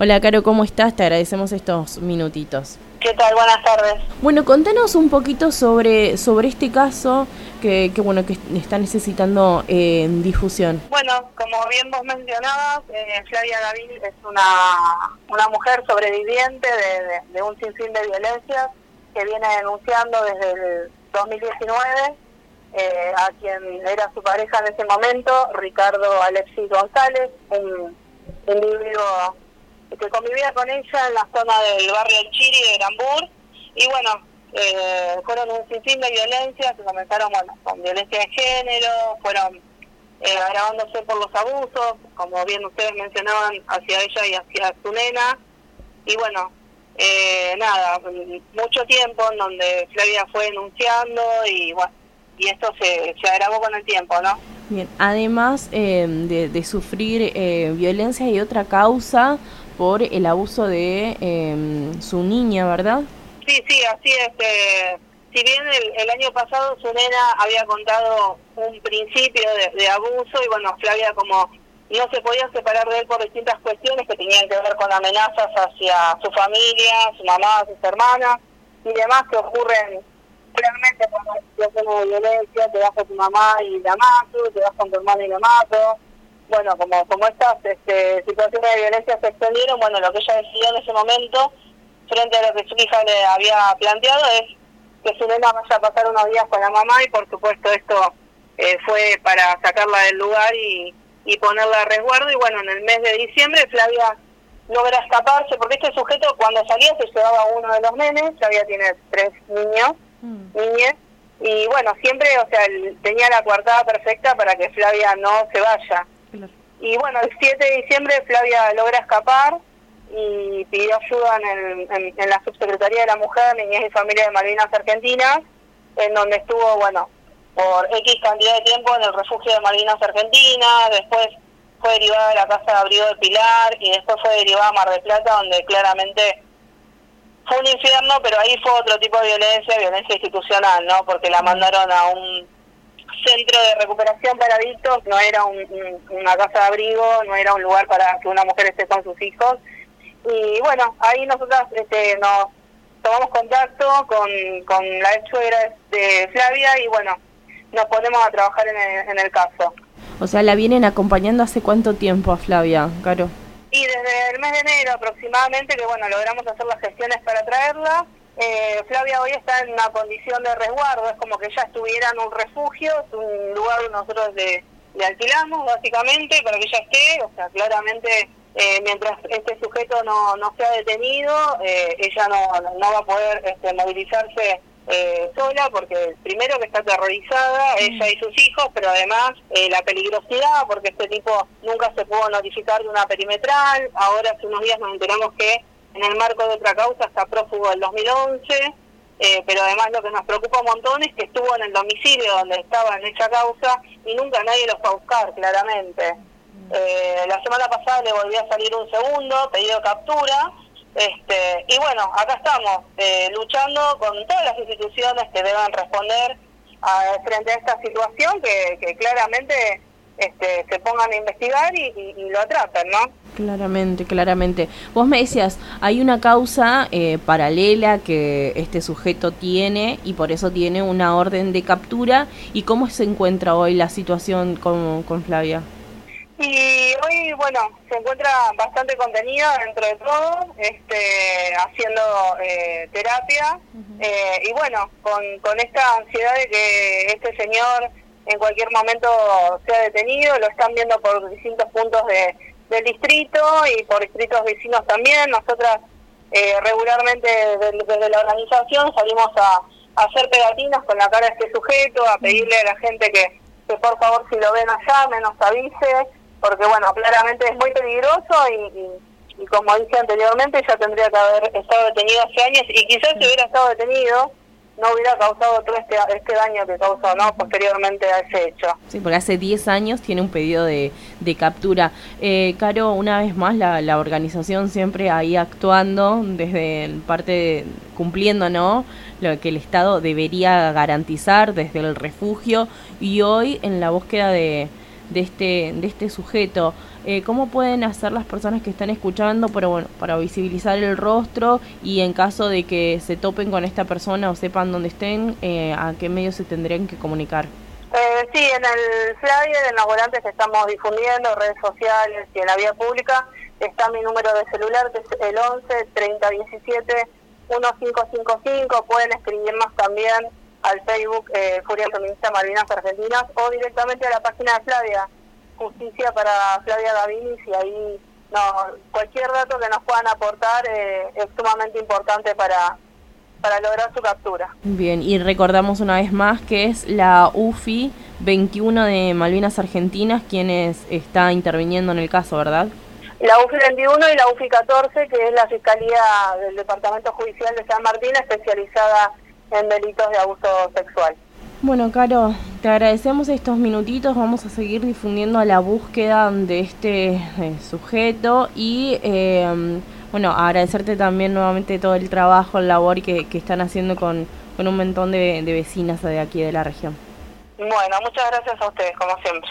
Hola, Caro, ¿cómo estás? Te agradecemos estos minutitos. ¿Qué tal? Buenas tardes. Bueno, contanos un poquito sobre, sobre este caso que, que bueno que está necesitando eh, difusión. Bueno, como bien vos mencionabas, eh, Flavia Gavín es una, una mujer sobreviviente de, de, un sinfín de violencias que viene denunciando desde el 2019 eh, a quien era su pareja en ese momento, Ricardo Alexis González, un individuo que convivía con ella en la zona del barrio El Chiri de Grambur y bueno, eh, fueron un sinfín de violencias que comenzaron bueno, con violencia de género, fueron eh, agravándose por los abusos, como bien ustedes mencionaban, hacia ella y hacia su nena. Y bueno, eh, nada, mucho tiempo en donde Flavia fue denunciando y bueno, y esto se, se agravó con el tiempo, ¿no? Bien, además eh, de, de, sufrir eh, violencia y otra causa por el abuso de eh, su niña, ¿verdad? Sí, sí, así es. Eh, si bien el, año pasado su nena había contado un principio de, abuso y bueno, Flavia como no se podía separar de él por distintas cuestiones que tenían que ver con amenazas hacia su familia, su mamá, sus hermanas y demás que ocurren realmente cuando situaciones de violencia, te vas con tu mamá y la mato, te vas con tu hermana y la mato, bueno, como, como estas este, situaciones de violencia se extendieron, bueno, lo que ella decidió en ese momento, frente a lo que su hija le había planteado, es que su nena vaya a pasar unos días con la mamá y por supuesto esto eh, fue para sacarla del lugar y, y ponerla a resguardo y bueno, en el mes de diciembre Flavia logra escaparse porque este sujeto cuando salía se llevaba a uno de los nenes, Flavia tiene tres niños, mm. niñas, y bueno, siempre, o sea, tenía la coartada perfecta para que Flavia no se vaya. Y bueno, el 7 de diciembre Flavia logra escapar y pidió ayuda en, en, la Subsecretaría de la Mujer, Niñez y Familia de Malvinas Argentinas, en donde estuvo, bueno, por X cantidad de tiempo en el refugio de Malvinas Argentinas, después fue derivada a la Casa de Abrigo de Pilar y después fue derivada a Mar del Plata, donde claramente fue un infierno, pero ahí fue otro tipo de violencia, violencia institucional, ¿no? Porque la mandaron a un centro de recuperación para adictos, no era una casa de abrigo, no era un lugar para que una mujer esté con sus hijos. Y bueno, ahí nosotras este, nos tomamos contacto con, con la ex suegra de Flavia y bueno, nos ponemos a trabajar en el, en el caso. O sea, ¿la vienen acompañando hace cuánto tiempo a Flavia, Caro? Y desde el mes de enero aproximadamente, que bueno, logramos hacer las gestiones para traerla, eh, Flavia hoy está en una condición de resguardo, es como que ya estuviera en un refugio, es un lugar donde nosotros le, alquilamos básicamente para que ella esté, o sea, claramente eh, mientras este sujeto no, no sea detenido, eh, ella no, no va a poder este, movilizarse eh, sola porque primero que está aterrorizada, ella y sus hijos, pero además la peligrosidad porque este tipo nunca se pudo notificar de una perimetral, ahora hace unos días nos enteramos que en el marco de otra causa está prófugo del 2011, eh, pero además lo que nos preocupa un montón es que estuvo en el domicilio donde estaba en esa causa y nunca nadie lo fue a buscar, claramente. Eh, la semana pasada le volvió a salir un segundo pedido de captura, este, y bueno, acá estamos, eh, luchando con todas las instituciones que deban responder a, frente a esta situación que, que claramente este, se pongan a investigar y, y, lo atrapen, ¿no? Claramente, claramente. Vos me decías, hay una causa eh, paralela que este sujeto tiene y por eso tiene una orden de captura. ¿Y cómo se encuentra hoy la situación con, con Flavia? Y hoy, bueno, se encuentra bastante contenido dentro de todo, este, haciendo eh, terapia eh, y bueno, con, con esta ansiedad de que este señor en cualquier momento sea detenido, lo están viendo por distintos puntos de, del distrito y por distritos vecinos también. Nosotras eh, regularmente desde, la organización salimos a, hacer pegatinas con la cara de este sujeto, a pedirle a la gente que, que por favor si lo ven allá, menos avise, porque bueno, claramente es muy peligroso y, y como dije anteriormente, ya tendría que haber estado detenido hace años y quizás si hubiera estado detenido no hubiera causado todo este, este daño que causó ¿no? posteriormente a ese hecho. Sí, porque hace 10 años tiene un pedido de, de captura. Eh, Caro, una vez más, la, la organización siempre ahí actuando desde parte, cumpliendo ¿no? lo que el Estado debería garantizar desde el refugio y hoy en la búsqueda de, de, este, de este sujeto. Eh, ¿Cómo pueden hacer las personas que están escuchando para, bueno, para visibilizar el rostro y en caso de que se topen con esta persona o sepan dónde estén, eh, a qué medios se tendrían que comunicar? Eh, sí, en el flyer, en los volantes estamos difundiendo, redes sociales y en la vía pública, está mi número de celular, que es el 11 3017 1555. Pueden escribirnos también al Facebook eh, Furia Feminista Malvinas Argentinas o directamente a la página de Flavia, Justicia para Flavia Gavinis, y ahí no cualquier dato que nos puedan aportar eh, es sumamente importante para, para lograr su captura. Bien, y recordamos una vez más que es la UFI 21 de Malvinas Argentinas quienes está interviniendo en el caso, ¿verdad? La UFI 21 y la UFI 14, que es la Fiscalía del Departamento Judicial de San Martín, especializada en delitos de abuso sexual. Bueno, Caro, te agradecemos estos minutitos. Vamos a seguir difundiendo la búsqueda de este eh, sujeto y, eh, bueno, agradecerte también nuevamente todo el trabajo, el labor que, que están haciendo con, con un montón de, de vecinas de aquí de la región. Bueno, muchas gracias a ustedes, como siempre.